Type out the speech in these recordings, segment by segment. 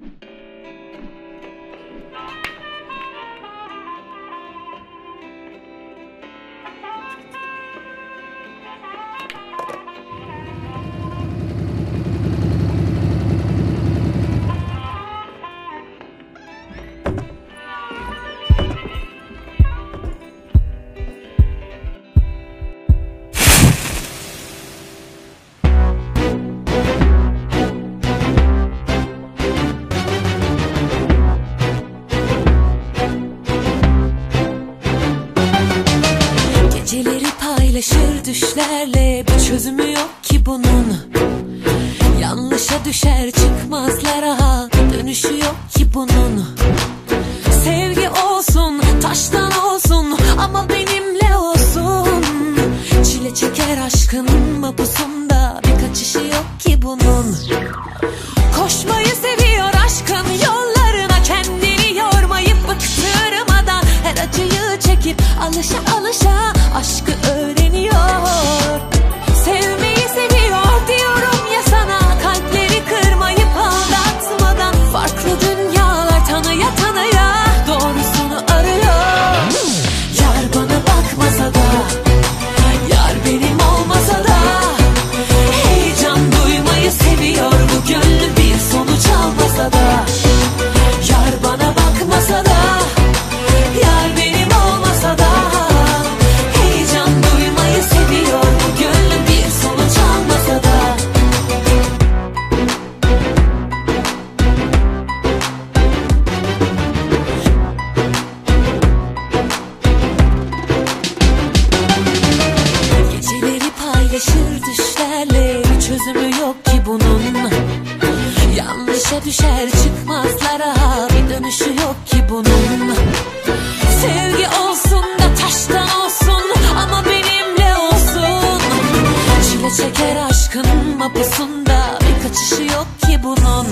you paylaşır düşlerle. Bir çözümü yok ki bunun. Yanlışa düşer çıkmazlara Dönüşü yok ki bunun. Sevgi olsun taştan olsun Ama benimle olsun. Çile çeker aşkın mapusunda Bir kaçışı yok ki bunun. Koşmayı seviyor aşkın yollarına Kendini yormayıp bıktırmadan Her acıyı çekip alışa düşlerle Bir çözümü yok ki bunun. Yanlışa düşer çıkmazlara Bir dönüşü yok ki bunun. Sevgi olsun da taştan olsun Ama benimle olsun. Çile çeker aşkın mapusunda Bir kaçışı yok ki bunun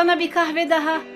bana bir kahve daha.